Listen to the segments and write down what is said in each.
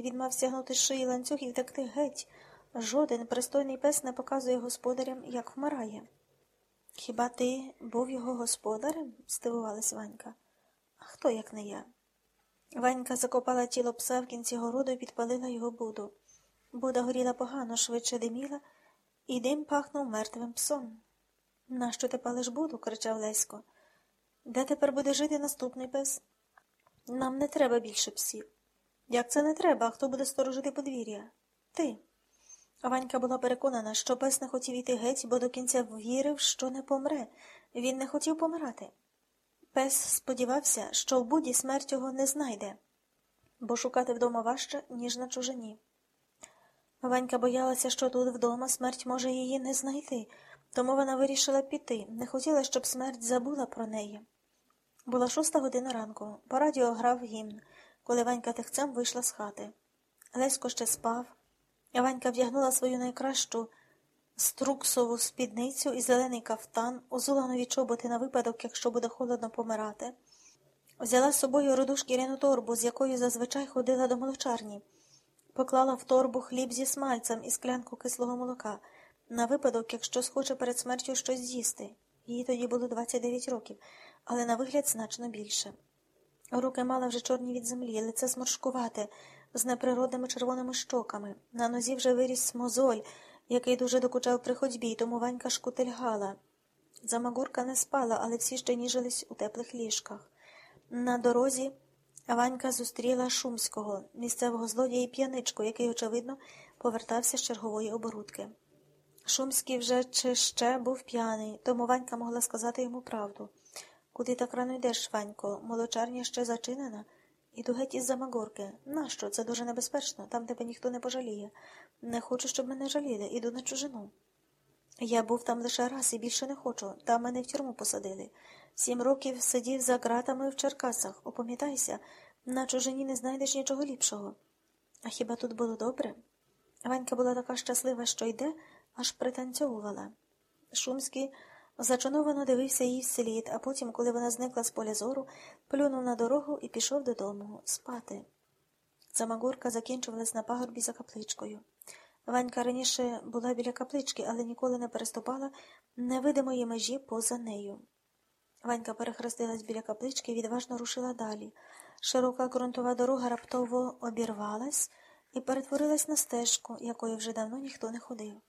Він мав стягнути шиї ланцюг і втекти геть. Жоден пристойний пес не показує господарям, як вмирає. Хіба ти був його господарем? здивувалась Ванька. А хто, як не я? Ванька закопала тіло пса в кінці городу і підпалила його буду. Буда горіла погано, швидше диміла, і дим пахнув мертвим псом. Нащо ти палиш буду? кричав Лесько. Де тепер буде жити наступний пес? Нам не треба більше псів. Як це не треба, хто буде сторожити подвір'я? Ти. Ванька була переконана, що пес не хотів іти геть, бо до кінця вірив, що не помре. Він не хотів помирати. Пес сподівався, що в буді смерть його не знайде, бо шукати вдома важче, ніж на чужині. Ванька боялася, що тут вдома смерть може її не знайти, тому вона вирішила піти, не хотіла, щоб смерть забула про неї. Була шоста година ранку. По радіо грав гімн, коли Ванька тихцем вийшла з хати. Лесько ще спав. Ванька вдягнула свою найкращу струксову спідницю і зелений кафтан, узула нові чоботи на випадок, якщо буде холодно помирати. Взяла з собою роду шкіряну торбу, з якою зазвичай ходила до молочарні, поклала в торбу хліб зі смальцем і склянку кислого молока, на випадок, якщо схоче перед смертю щось з'їсти. Їй тоді було 29 років, але на вигляд значно більше. Руки мала вже чорні від землі, лице сморшкувате, з неприродними червоними щоками. На нозі вже виріс мозоль, який дуже докучав при ходьбі, тому Ванька шкутильгала. Замагурка не спала, але всі ще ніжились у теплих ліжках. На дорозі Ванька зустріла Шумського, місцевого злодія і п'яничку, який, очевидно, повертався з чергової оборудки. Шумський вже чи ще був п'яний, тому Ванька могла сказати йому правду. Куди так рано йдеш, Ванько? Молочарня ще зачинена. Іду геть із замагорки. Нащо? Це дуже небезпечно, там тебе ніхто не пожаліє. Не хочу, щоб мене жаліли, іду на чужину. Я був там лише раз і більше не хочу. Там мене в тюрму посадили. Сім років сидів за ґратами в Черкасах. Опам'ятайся, на чужині не знайдеш нічого ліпшого. А хіба тут було добре? Ванька була така щаслива, що йде, аж пританцьовувала. Шумський зачаровано дивився їй вслід, а потім, коли вона зникла з поля зору, плюнув на дорогу і пішов додому спати. Замагурка закінчувалась на пагорбі за капличкою. Ванька раніше була біля каплички, але ніколи не переступала невидимої межі поза нею. Ванька перехрестилась біля каплички і відважно рушила далі. Широка ґрунтова дорога раптово обірвалась і перетворилась на стежку, якою вже давно ніхто не ходив.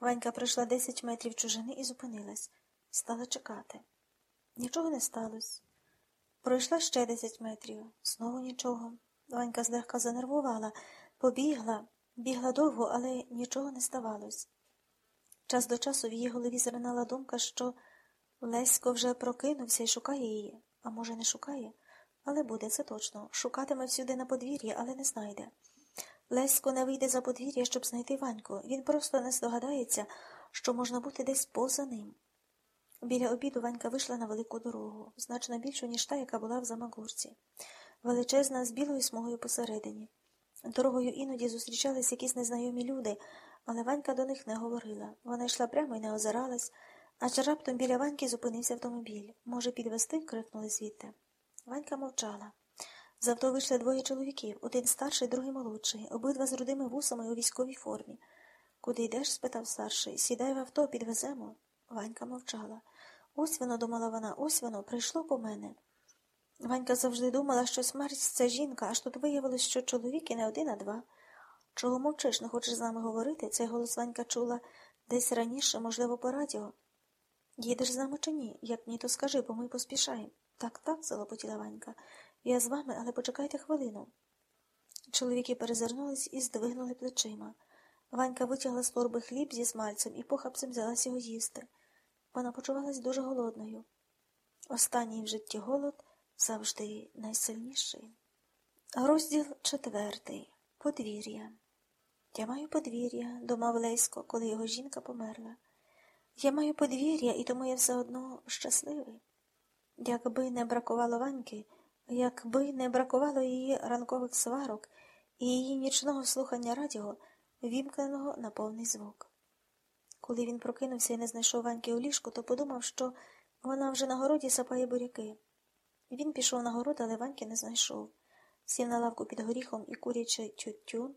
Ванька пройшла десять метрів чужини і зупинилась. Стала чекати. Нічого не сталося. Пройшла ще десять метрів. Знову нічого. Ванька злегка занервувала, побігла, бігла довго, але нічого не ставалось. Час до часу в її голові зринала думка, що Лесько вже прокинувся і шукає її, а може, не шукає, але буде це точно. Шукатиме всюди на подвір'ї, але не знайде. Лесько не вийде за подвір'я, щоб знайти Ваньку. Він просто не здогадається, що можна бути десь поза ним. Біля обіду Ванька вийшла на велику дорогу, значно більшу, ніж та, яка була в Замагурці. Величезна, з білою смугою посередині. Дорогою іноді зустрічались якісь незнайомі люди, але Ванька до них не говорила. Вона йшла прямо і не озиралась, аж раптом біля Ваньки зупинився автомобіль. Може, підвести? крикнули звідти. Ванька мовчала. З авто вийшли двоє чоловіків, один старший, другий молодший, обидва з рудими вусами у військовій формі. Куди йдеш? спитав старший. Сідай в авто, підвеземо. Ванька мовчала. Ось воно, думала вона, ось воно, прийшло по мене. Ванька завжди думала, що смерть це жінка, аж тут виявилось, що чоловік і не один, а два. Чого мовчиш, не хочеш з нами говорити? Цей голос Ванька чула десь раніше, можливо, по радіо. Їдеш з нами чи ні? Як ні, то скажи, бо ми поспішаємо. Так, так, залопотіла Ванька. Я з вами, але почекайте хвилину. Чоловіки перезирнулись і здвигнули плечима. Ванька витягла з торби хліб зі смальцем і похапцем взялась його їсти. Вона почувалась дуже голодною. Останній в житті голод завжди найсильніший. Розділ четвертий. Подвір'я. Я маю подвір'я, думав Лесько, коли його жінка померла. Я маю подвір'я, і тому я все одно щасливий. Якби не бракувало Ваньки, якби не бракувало її ранкових сварок і її нічного слухання радіо, вімкненого на повний звук. Коли він прокинувся і не знайшов Ваньки у ліжку, то подумав, що вона вже на городі сапає буряки. Він пішов на город, але Ваньки не знайшов. сів на лавку під горіхом і, курячи тютюн,